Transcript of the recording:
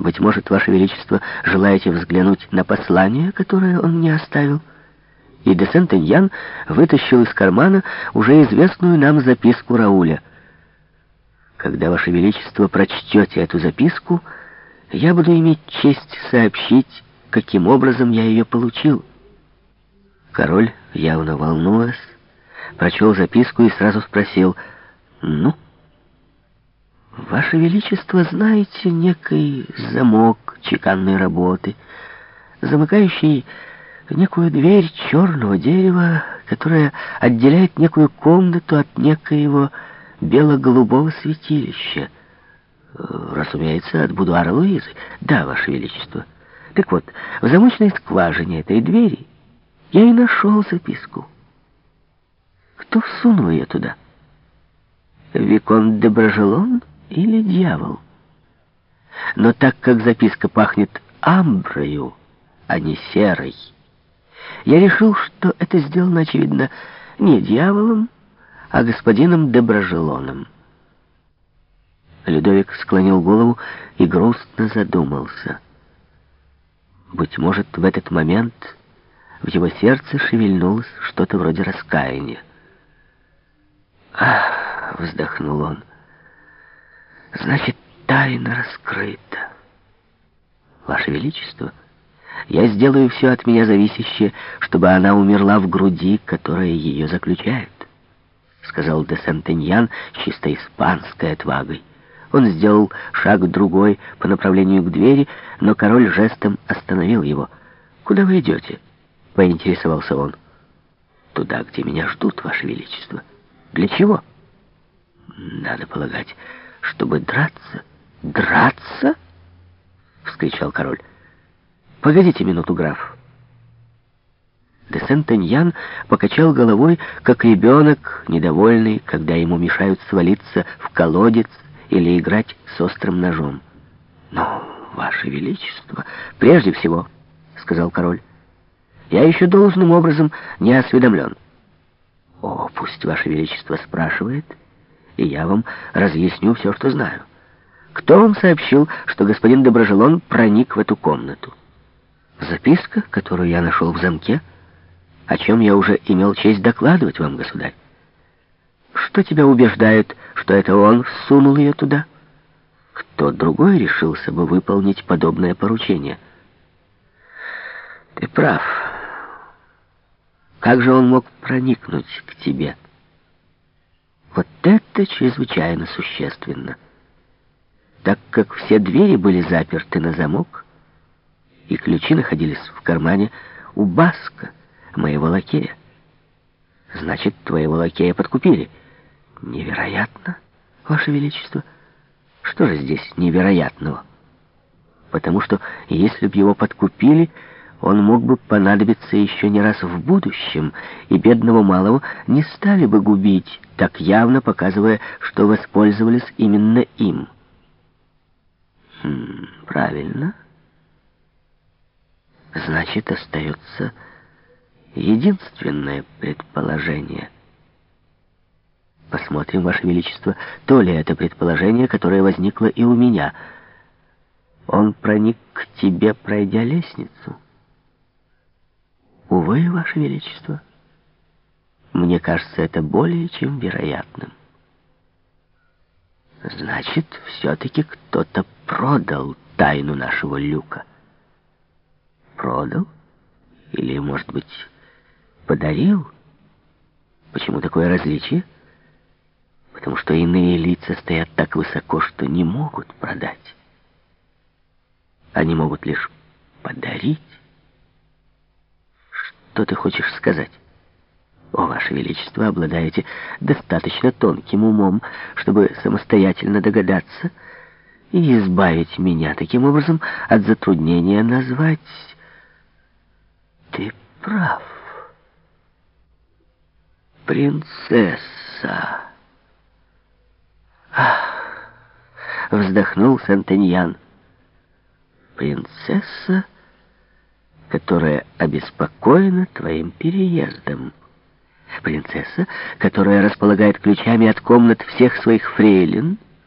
Быть может, Ваше Величество, желаете взглянуть на послание, которое он мне оставил?» И де Сентеньян вытащил из кармана уже известную нам записку Рауля. «Когда, Ваше Величество, прочтете эту записку, я буду иметь честь сообщить, каким образом я ее получил». Король, явно волнуясь, прочел записку и сразу спросил, «Ну?» «Ваше Величество, знаете некий замок чеканной работы, замыкающий некую дверь черного дерева, которая отделяет некую комнату от некоего бело-голубого святилища. Э, разумеется, от будуара Луизы. Да, Ваше Величество. Так вот, в замочной скважине этой двери я и нашел записку. Кто всунул ее туда? Викон де Брожелон или дьявол? Но так как записка пахнет амброю, а не серой, я решил, что это сделано, очевидно, не дьяволом, а господином Доброжелоном. Людовик склонил голову и грустно задумался. Быть может, в этот момент в его сердце шевельнулось что-то вроде раскаяния. «Ах!» — вздохнул он. «Значит, тайна раскрыта. Ваше Величество!» Я сделаю все от меня зависящее, чтобы она умерла в груди, которая ее заключает», — сказал де Сентеньян с чисто испанской отвагой. Он сделал шаг другой по направлению к двери, но король жестом остановил его. «Куда вы идете?» — поинтересовался он. «Туда, где меня ждут, Ваше Величество». «Для чего?» «Надо полагать, чтобы драться». «Драться?» — вскричал король. «Погодите минуту, граф». Де Сентеньян покачал головой, как ребенок, недовольный, когда ему мешают свалиться в колодец или играть с острым ножом. «Но, Ваше Величество, прежде всего», — сказал король, — «я еще должным образом не осведомлен». «О, пусть Ваше Величество спрашивает, и я вам разъясню все, что знаю. Кто вам сообщил, что господин Доброжелон проник в эту комнату?» Записка, которую я нашел в замке, о чем я уже имел честь докладывать вам, государь. Что тебя убеждает, что это он всунул ее туда? Кто другой решился бы выполнить подобное поручение? Ты прав. Как же он мог проникнуть к тебе? Вот это чрезвычайно существенно. Так как все двери были заперты на замок, и ключи находились в кармане у Баска, моего лакея. Значит, твоего лакея подкупили. Невероятно, Ваше Величество. Что же здесь невероятного? Потому что, если б его подкупили, он мог бы понадобиться еще не раз в будущем, и бедного малого не стали бы губить, так явно показывая, что воспользовались именно им. Хм, правильно. Значит, остается единственное предположение. Посмотрим, Ваше Величество, то ли это предположение, которое возникло и у меня. Он проник к тебе, пройдя лестницу. Увы, Ваше Величество, мне кажется это более чем вероятным. Значит, все-таки кто-то продал тайну нашего люка. Продал? Или, может быть, подарил? Почему такое различие? Потому что иные лица стоят так высоко, что не могут продать. Они могут лишь подарить. Что ты хочешь сказать? О, Ваше Величество, обладаете достаточно тонким умом, чтобы самостоятельно догадаться и избавить меня таким образом от затруднения назвать ты прав. Принцесса. Ах, вздохнул Сантеньян. Принцесса, которая обеспокоена твоим переездом. Принцесса, которая располагает ключами от комнат всех своих фрейлин —